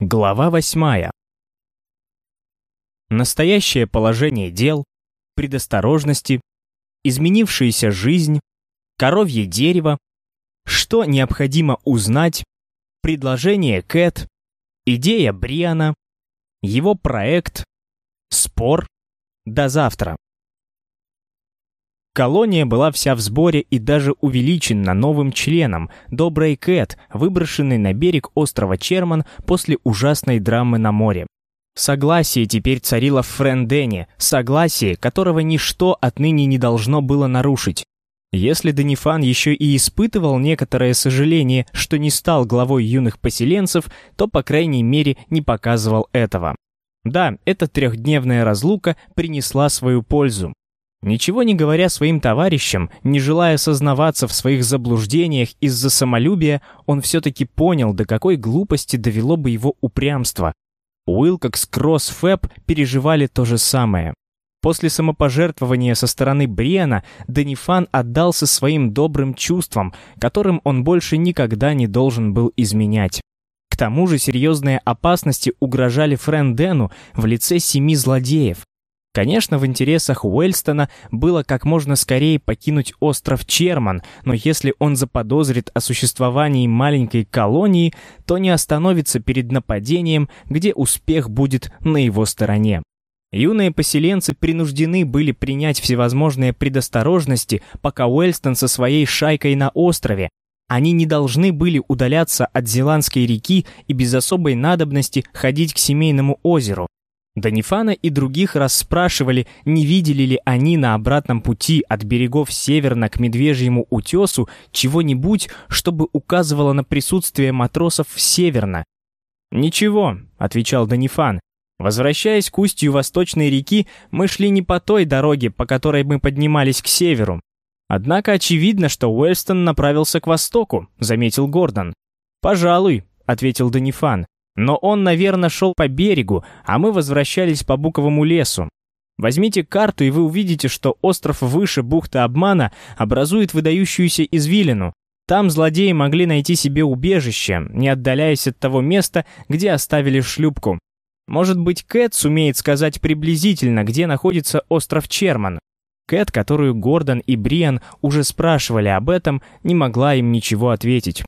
Глава восьмая. Настоящее положение дел, предосторожности, изменившаяся жизнь, коровье дерево, что необходимо узнать, предложение Кэт, идея Бриана, его проект, спор, до завтра. Колония была вся в сборе и даже увеличена новым членом, доброй Кэт, выброшенной на берег острова Черман после ужасной драмы на море. Согласие теперь царило в Френдене, согласие, которого ничто отныне не должно было нарушить. Если Данифан еще и испытывал некоторое сожаление, что не стал главой юных поселенцев, то, по крайней мере, не показывал этого. Да, эта трехдневная разлука принесла свою пользу. Ничего не говоря своим товарищам, не желая сознаваться в своих заблуждениях из-за самолюбия, он все-таки понял, до какой глупости довело бы его упрямство. Уилкокс, Кросс, Фэб переживали то же самое. После самопожертвования со стороны Бриана Данифан отдался своим добрым чувствам, которым он больше никогда не должен был изменять. К тому же серьезные опасности угрожали Френдену в лице семи злодеев. Конечно, в интересах Уэльстона было как можно скорее покинуть остров Черман, но если он заподозрит о существовании маленькой колонии, то не остановится перед нападением, где успех будет на его стороне. Юные поселенцы принуждены были принять всевозможные предосторожности, пока Уэльстон со своей шайкой на острове. Они не должны были удаляться от Зеландской реки и без особой надобности ходить к семейному озеру. Данифана и других расспрашивали, не видели ли они на обратном пути от берегов северно к Медвежьему утесу чего-нибудь, чтобы указывало на присутствие матросов северно. «Ничего», — отвечал Данифан. «Возвращаясь к устью Восточной реки, мы шли не по той дороге, по которой мы поднимались к северу. Однако очевидно, что Уэльстон направился к востоку», — заметил Гордон. «Пожалуй», — ответил Данифан. Но он, наверное, шел по берегу, а мы возвращались по буковому лесу. Возьмите карту, и вы увидите, что остров выше бухты обмана образует выдающуюся извилину. Там злодеи могли найти себе убежище, не отдаляясь от того места, где оставили шлюпку. Может быть, Кэт сумеет сказать приблизительно, где находится остров Черман. Кэт, которую Гордон и Бриан уже спрашивали об этом, не могла им ничего ответить.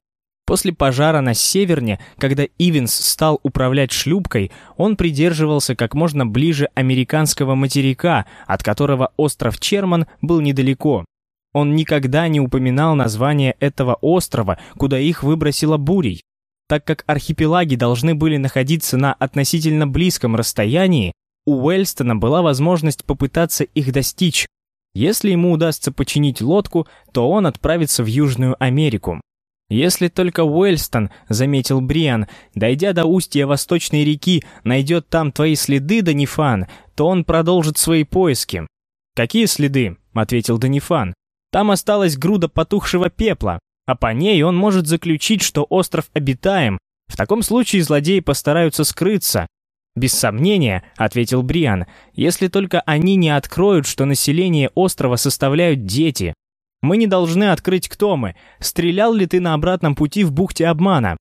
После пожара на Северне, когда Ивенс стал управлять шлюпкой, он придерживался как можно ближе американского материка, от которого остров Черман был недалеко. Он никогда не упоминал название этого острова, куда их выбросило бурей. Так как архипелаги должны были находиться на относительно близком расстоянии, у Уэльстона была возможность попытаться их достичь. Если ему удастся починить лодку, то он отправится в Южную Америку. «Если только Уэльстон, — заметил Бриан, — дойдя до устья Восточной реки, найдет там твои следы, Данифан, то он продолжит свои поиски». «Какие следы?» — ответил Данифан. «Там осталась груда потухшего пепла, а по ней он может заключить, что остров обитаем. В таком случае злодеи постараются скрыться». «Без сомнения», — ответил Бриан, — «если только они не откроют, что население острова составляют дети». Мы не должны открыть, кто мы. Стрелял ли ты на обратном пути в бухте обмана?»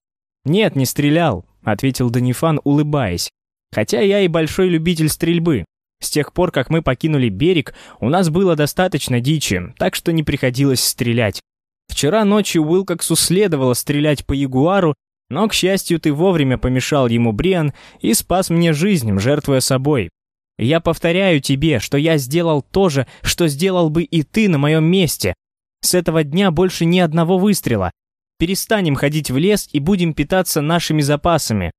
«Нет, не стрелял», — ответил Данифан, улыбаясь. «Хотя я и большой любитель стрельбы. С тех пор, как мы покинули берег, у нас было достаточно дичи, так что не приходилось стрелять. Вчера ночью Уилкоксу следовало стрелять по ягуару, но, к счастью, ты вовремя помешал ему, Бриан, и спас мне жизнь, жертвуя собой. Я повторяю тебе, что я сделал то же, что сделал бы и ты на моем месте, с этого дня больше ни одного выстрела. Перестанем ходить в лес и будем питаться нашими запасами.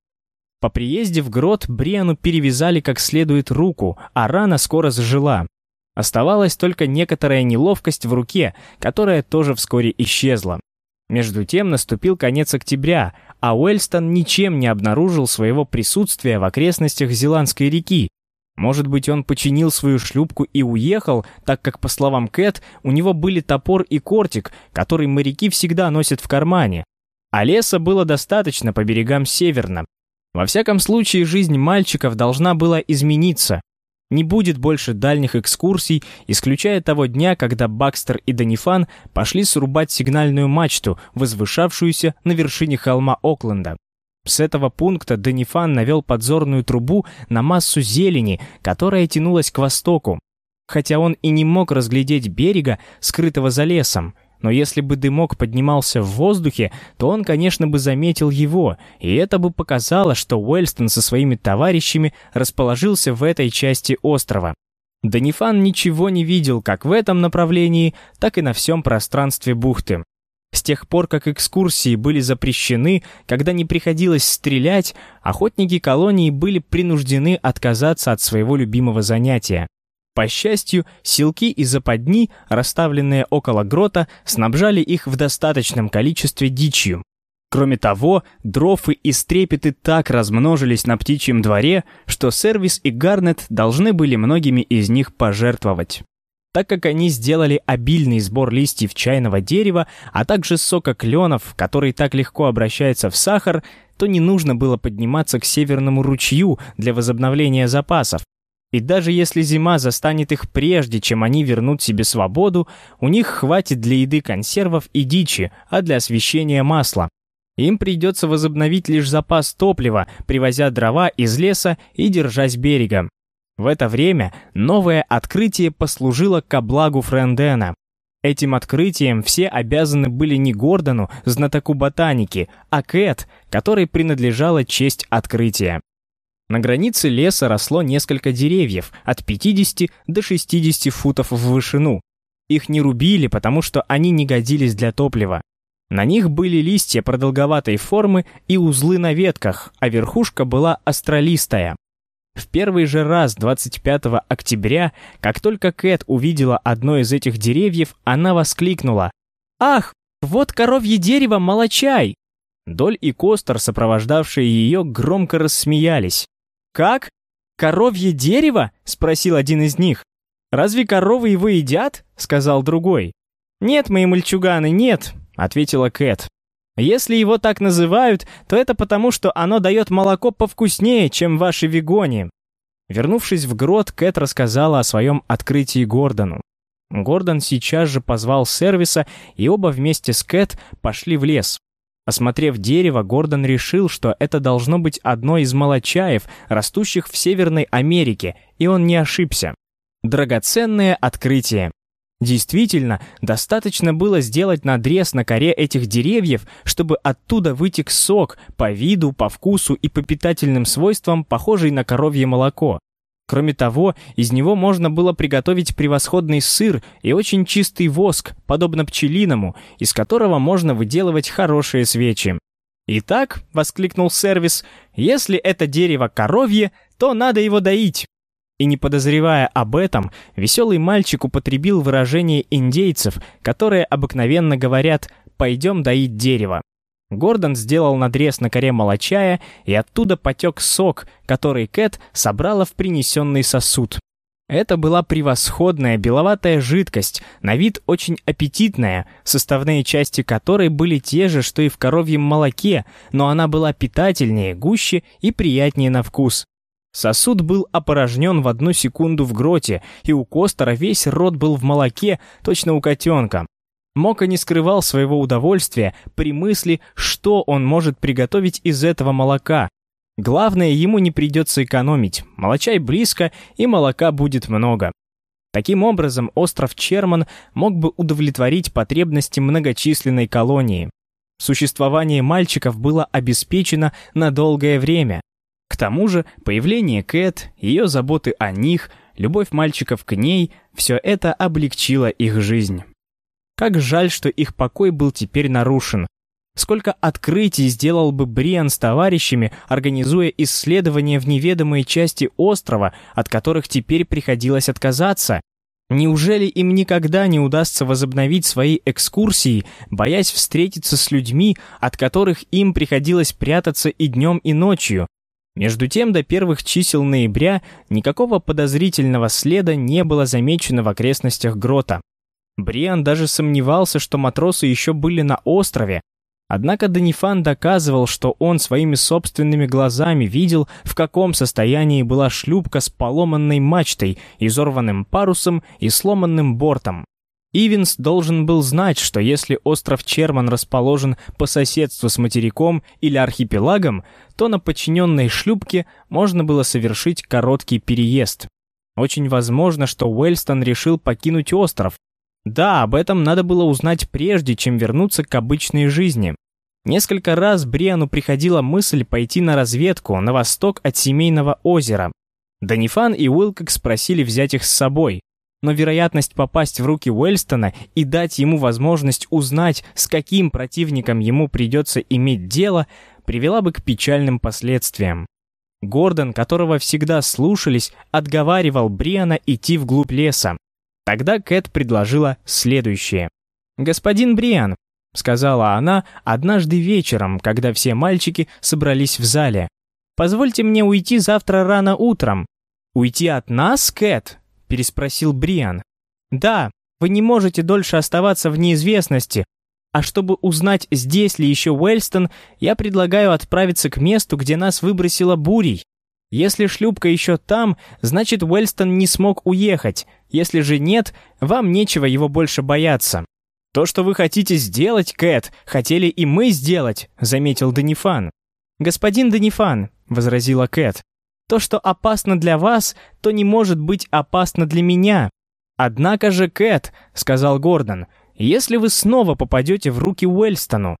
По приезде в грот Бриану перевязали как следует руку, а рана скоро зажила. Оставалась только некоторая неловкость в руке, которая тоже вскоре исчезла. Между тем наступил конец октября, а Уэльстон ничем не обнаружил своего присутствия в окрестностях Зеландской реки, может быть, он починил свою шлюпку и уехал, так как, по словам Кэт, у него были топор и кортик, который моряки всегда носят в кармане. А леса было достаточно по берегам северно. Во всяком случае, жизнь мальчиков должна была измениться. Не будет больше дальних экскурсий, исключая того дня, когда Бакстер и Данифан пошли срубать сигнальную мачту, возвышавшуюся на вершине холма Окленда. С этого пункта Данифан навел подзорную трубу на массу зелени, которая тянулась к востоку. Хотя он и не мог разглядеть берега, скрытого за лесом, но если бы дымок поднимался в воздухе, то он, конечно, бы заметил его, и это бы показало, что Уэльстон со своими товарищами расположился в этой части острова. Данифан ничего не видел как в этом направлении, так и на всем пространстве бухты. С тех пор, как экскурсии были запрещены, когда не приходилось стрелять, охотники колонии были принуждены отказаться от своего любимого занятия. По счастью, силки и западни, расставленные около грота, снабжали их в достаточном количестве дичью. Кроме того, дрофы и стрепеты так размножились на птичьем дворе, что сервис и Гарнет должны были многими из них пожертвовать. Так как они сделали обильный сбор листьев чайного дерева, а также сока кленов, который так легко обращается в сахар, то не нужно было подниматься к северному ручью для возобновления запасов. И даже если зима застанет их прежде, чем они вернут себе свободу, у них хватит для еды консервов и дичи, а для освещения масла. Им придется возобновить лишь запас топлива, привозя дрова из леса и держась берега. В это время новое открытие послужило ко благу Френдена. Этим открытием все обязаны были не Гордону, знатоку ботаники, а Кэт, которой принадлежала честь открытия. На границе леса росло несколько деревьев, от 50 до 60 футов в вышину. Их не рубили, потому что они не годились для топлива. На них были листья продолговатой формы и узлы на ветках, а верхушка была астролистая. В первый же раз 25 октября, как только Кэт увидела одно из этих деревьев, она воскликнула «Ах, вот коровье дерево, молочай!» Доль и Костер, сопровождавшие ее, громко рассмеялись. «Как? Коровье дерево?» — спросил один из них. «Разве коровы его едят?» — сказал другой. «Нет, мои мальчуганы, нет», — ответила Кэт. Если его так называют, то это потому, что оно дает молоко повкуснее, чем ваши вегони. Вернувшись в грот, Кэт рассказала о своем открытии Гордону. Гордон сейчас же позвал сервиса, и оба вместе с Кэт пошли в лес. Осмотрев дерево, Гордон решил, что это должно быть одно из молочаев, растущих в Северной Америке, и он не ошибся. Драгоценное открытие. Действительно, достаточно было сделать надрез на коре этих деревьев, чтобы оттуда вытек сок, по виду, по вкусу и по питательным свойствам, похожий на коровье молоко. Кроме того, из него можно было приготовить превосходный сыр и очень чистый воск, подобно пчелиному, из которого можно выделывать хорошие свечи. «Итак», — воскликнул сервис, — «если это дерево коровье, то надо его доить». И не подозревая об этом, веселый мальчик употребил выражение индейцев, которые обыкновенно говорят «пойдем доить дерево». Гордон сделал надрез на коре молочая, и оттуда потек сок, который Кэт собрала в принесенный сосуд. Это была превосходная беловатая жидкость, на вид очень аппетитная, составные части которой были те же, что и в коровьем молоке, но она была питательнее, гуще и приятнее на вкус. Сосуд был опорожнен в одну секунду в гроте, и у Костера весь рот был в молоке, точно у котенка. Мока не скрывал своего удовольствия при мысли, что он может приготовить из этого молока. Главное, ему не придется экономить, молочай близко, и молока будет много. Таким образом, остров Черман мог бы удовлетворить потребности многочисленной колонии. Существование мальчиков было обеспечено на долгое время, к тому же появление Кэт, ее заботы о них, любовь мальчиков к ней — все это облегчило их жизнь. Как жаль, что их покой был теперь нарушен. Сколько открытий сделал бы Бриан с товарищами, организуя исследования в неведомые части острова, от которых теперь приходилось отказаться? Неужели им никогда не удастся возобновить свои экскурсии, боясь встретиться с людьми, от которых им приходилось прятаться и днем, и ночью? Между тем, до первых чисел ноября никакого подозрительного следа не было замечено в окрестностях грота. Бриан даже сомневался, что матросы еще были на острове, Однако Данифан доказывал, что он своими собственными глазами видел, в каком состоянии была шлюпка с поломанной мачтой, изорванным парусом и сломанным бортом. Ивенс должен был знать, что если остров Черман расположен по соседству с материком или архипелагом, то на подчиненной шлюпке можно было совершить короткий переезд. Очень возможно, что Уэльстон решил покинуть остров. Да, об этом надо было узнать прежде, чем вернуться к обычной жизни. Несколько раз Бриану приходила мысль пойти на разведку на восток от семейного озера. Данифан и Уилкокс просили взять их с собой, но вероятность попасть в руки Уэльстона и дать ему возможность узнать, с каким противником ему придется иметь дело, привела бы к печальным последствиям. Гордон, которого всегда слушались, отговаривал Бриана идти вглубь леса. Тогда Кэт предложила следующее. «Господин Бриан», — сказала она однажды вечером, когда все мальчики собрались в зале, «позвольте мне уйти завтра рано утром». «Уйти от нас, Кэт?» Переспросил Бриан. «Да, вы не можете дольше оставаться в неизвестности, а чтобы узнать, здесь ли еще Уэльстон, я предлагаю отправиться к месту, где нас выбросило бурей. Если шлюпка еще там, значит Уэльстон не смог уехать. Если же нет, вам нечего его больше бояться. То, что вы хотите сделать, Кэт, хотели и мы сделать, заметил Данифан. Господин Данифан, возразила Кэт, то, что опасно для вас, то не может быть опасно для меня. Однако же, Кэт, — сказал Гордон, — если вы снова попадете в руки Уэльстону...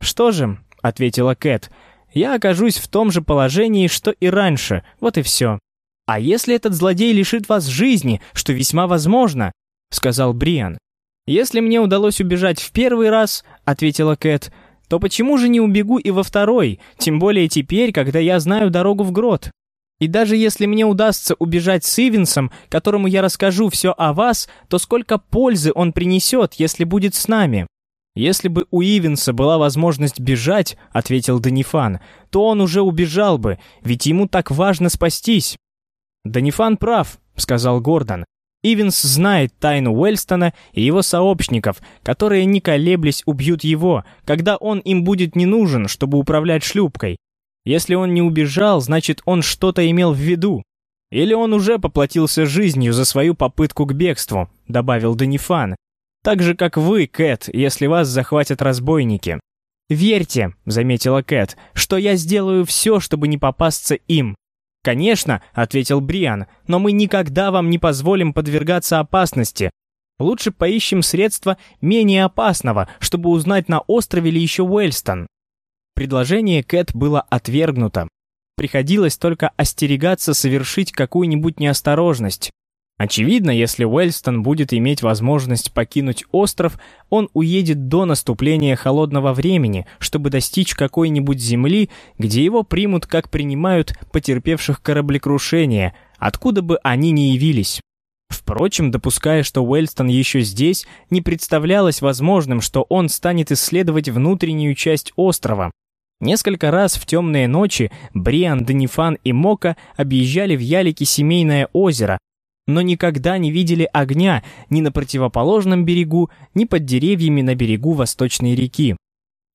Что же, — ответила Кэт, — я окажусь в том же положении, что и раньше, вот и все. А если этот злодей лишит вас жизни, что весьма возможно, — сказал Бриан. «Если мне удалось убежать в первый раз», — ответила Кэт, — «то почему же не убегу и во второй, тем более теперь, когда я знаю дорогу в грот?» И даже если мне удастся убежать с Ивенсом, которому я расскажу все о вас, то сколько пользы он принесет, если будет с нами?» «Если бы у Ивенса была возможность бежать», — ответил Данифан, «то он уже убежал бы, ведь ему так важно спастись». «Данифан прав», — сказал Гордон. «Ивенс знает тайну Уэльстона и его сообщников, которые, не колеблясь, убьют его, когда он им будет не нужен, чтобы управлять шлюпкой. Если он не убежал, значит, он что-то имел в виду. Или он уже поплатился жизнью за свою попытку к бегству, добавил Данифан. Так же, как вы, Кэт, если вас захватят разбойники. «Верьте», — заметила Кэт, — «что я сделаю все, чтобы не попасться им». «Конечно», — ответил Бриан, — «но мы никогда вам не позволим подвергаться опасности. Лучше поищем средства менее опасного, чтобы узнать, на острове ли еще Уэльстон». Предложение Кэт было отвергнуто. Приходилось только остерегаться совершить какую-нибудь неосторожность. Очевидно, если Уэльстон будет иметь возможность покинуть остров, он уедет до наступления холодного времени, чтобы достичь какой-нибудь земли, где его примут, как принимают потерпевших кораблекрушение, откуда бы они ни явились. Впрочем, допуская, что Уэльстон еще здесь, не представлялось возможным, что он станет исследовать внутреннюю часть острова, Несколько раз в темные ночи Бриан, Данифан и Мока объезжали в Ялике семейное озеро, но никогда не видели огня ни на противоположном берегу, ни под деревьями на берегу Восточной реки.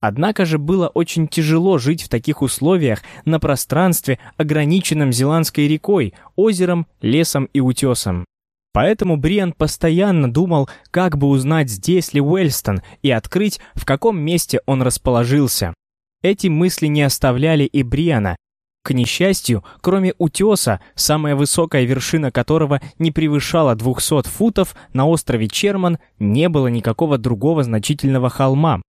Однако же было очень тяжело жить в таких условиях на пространстве, ограниченном Зеландской рекой, озером, лесом и утесом. Поэтому Бриан постоянно думал, как бы узнать, здесь ли Уэльстон, и открыть, в каком месте он расположился. Эти мысли не оставляли и Бриана. К несчастью, кроме утеса, самая высокая вершина которого не превышала 200 футов, на острове Черман не было никакого другого значительного холма.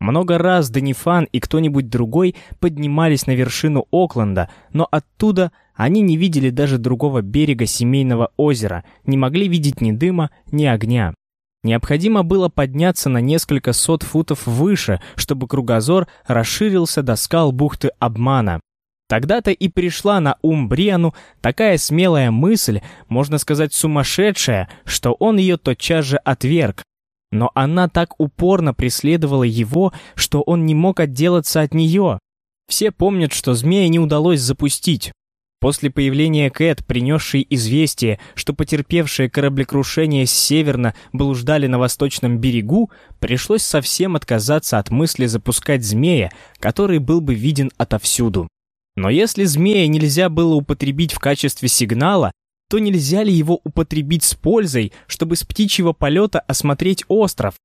Много раз Данифан и кто-нибудь другой поднимались на вершину Окленда, но оттуда они не видели даже другого берега семейного озера, не могли видеть ни дыма, ни огня. Необходимо было подняться на несколько сот футов выше, чтобы кругозор расширился до скал бухты обмана. Тогда-то и пришла на ум Бриану такая смелая мысль, можно сказать сумасшедшая, что он ее тотчас же отверг. Но она так упорно преследовала его, что он не мог отделаться от нее. Все помнят, что змея не удалось запустить. После появления Кэт, принесшей известие, что потерпевшие кораблекрушение с северно блуждали на восточном берегу, пришлось совсем отказаться от мысли запускать змея, который был бы виден отовсюду. Но если змея нельзя было употребить в качестве сигнала, то нельзя ли его употребить с пользой, чтобы с птичьего полета осмотреть остров?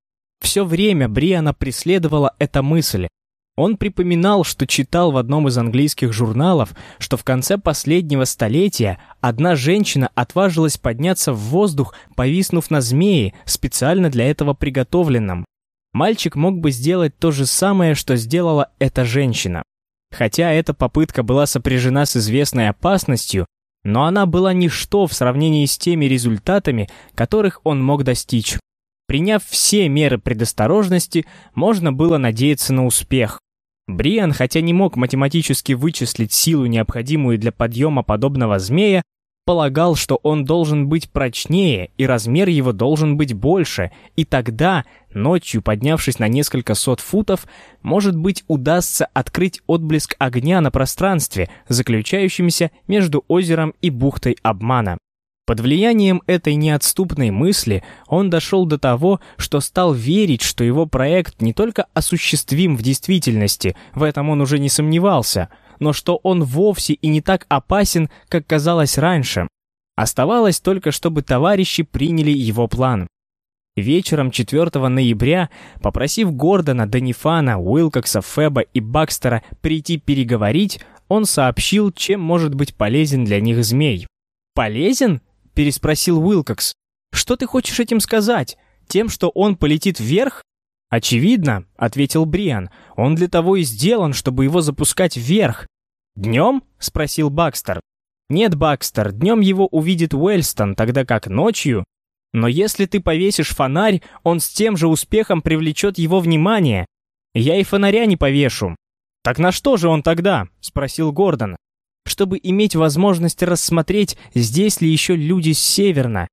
Все время Бриана преследовала эта мысль. Он припоминал, что читал в одном из английских журналов, что в конце последнего столетия одна женщина отважилась подняться в воздух, повиснув на змее, специально для этого приготовленном. Мальчик мог бы сделать то же самое, что сделала эта женщина. Хотя эта попытка была сопряжена с известной опасностью, но она была ничто в сравнении с теми результатами, которых он мог достичь. Приняв все меры предосторожности, можно было надеяться на успех. Бриан, хотя не мог математически вычислить силу, необходимую для подъема подобного змея, полагал, что он должен быть прочнее и размер его должен быть больше, и тогда, ночью поднявшись на несколько сот футов, может быть удастся открыть отблеск огня на пространстве, заключающемся между озером и бухтой обмана. Под влиянием этой неотступной мысли он дошел до того, что стал верить, что его проект не только осуществим в действительности, в этом он уже не сомневался, но что он вовсе и не так опасен, как казалось раньше. Оставалось только, чтобы товарищи приняли его план. Вечером 4 ноября, попросив Гордона, Данифана, Уилкокса, Феба и Бакстера прийти переговорить, он сообщил, чем может быть полезен для них змей. «Полезен?» Переспросил Уилкокс. «Что ты хочешь этим сказать? Тем, что он полетит вверх?» «Очевидно», — ответил Бриан. «Он для того и сделан, чтобы его запускать вверх». «Днем?» — спросил Бакстер. «Нет, Бакстер, днем его увидит Уэльстон, тогда как ночью...» «Но если ты повесишь фонарь, он с тем же успехом привлечет его внимание. Я и фонаря не повешу». «Так на что же он тогда?» — спросил Гордон чтобы иметь возможность рассмотреть, здесь ли еще люди с северна.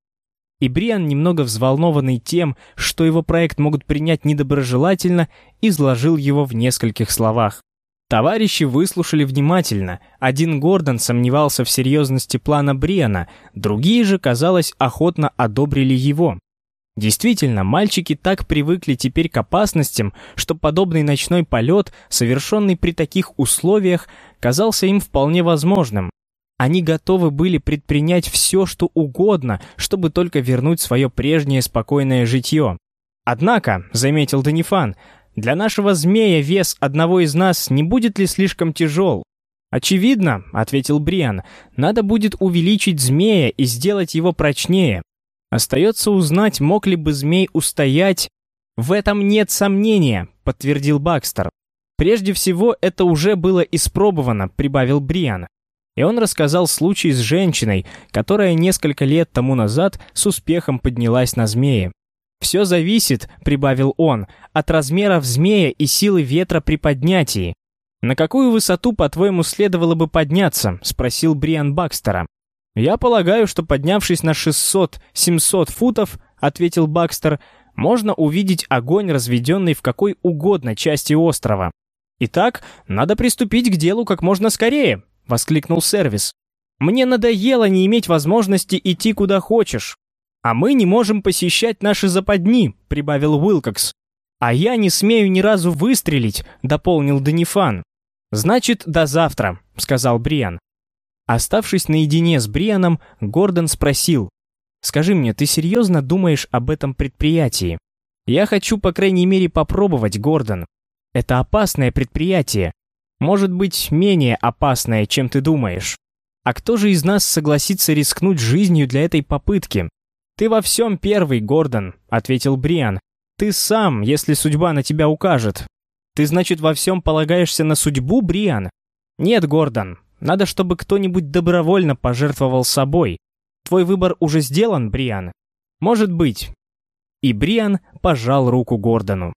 И Бриан, немного взволнованный тем, что его проект могут принять недоброжелательно, изложил его в нескольких словах. Товарищи выслушали внимательно. Один Гордон сомневался в серьезности плана Бриана, другие же, казалось, охотно одобрили его. Действительно, мальчики так привыкли теперь к опасностям, что подобный ночной полет, совершенный при таких условиях, казался им вполне возможным. Они готовы были предпринять все, что угодно, чтобы только вернуть свое прежнее спокойное житье. «Однако», — заметил Данифан, — «для нашего змея вес одного из нас не будет ли слишком тяжел?» «Очевидно», — ответил Бриан, — «надо будет увеличить змея и сделать его прочнее. Остается узнать, мог ли бы змей устоять. В этом нет сомнения, подтвердил Бакстер. Прежде всего, это уже было испробовано, прибавил Бриан. И он рассказал случай с женщиной, которая несколько лет тому назад с успехом поднялась на змеи. «Все зависит», — прибавил он, — «от размеров змея и силы ветра при поднятии». «На какую высоту, по-твоему, следовало бы подняться?» — спросил Бриан Бакстера. «Я полагаю, что поднявшись на 600-700 футов, — ответил Бакстер, — можно увидеть огонь, разведенный в какой угодно части острова. Итак, надо приступить к делу как можно скорее, — воскликнул сервис. Мне надоело не иметь возможности идти куда хочешь. А мы не можем посещать наши западни, — прибавил Уилкокс. А я не смею ни разу выстрелить, — дополнил Данифан. «Значит, до завтра», — сказал Бриан. Оставшись наедине с Брианом, Гордон спросил, «Скажи мне, ты серьезно думаешь об этом предприятии?» «Я хочу, по крайней мере, попробовать, Гордон. Это опасное предприятие. Может быть, менее опасное, чем ты думаешь. А кто же из нас согласится рискнуть жизнью для этой попытки?» «Ты во всем первый, Гордон», — ответил Бриан. «Ты сам, если судьба на тебя укажет». «Ты, значит, во всем полагаешься на судьбу, Бриан?» «Нет, Гордон, надо, чтобы кто-нибудь добровольно пожертвовал собой. Твой выбор уже сделан, Бриан? Может быть. И Бриан пожал руку Гордону.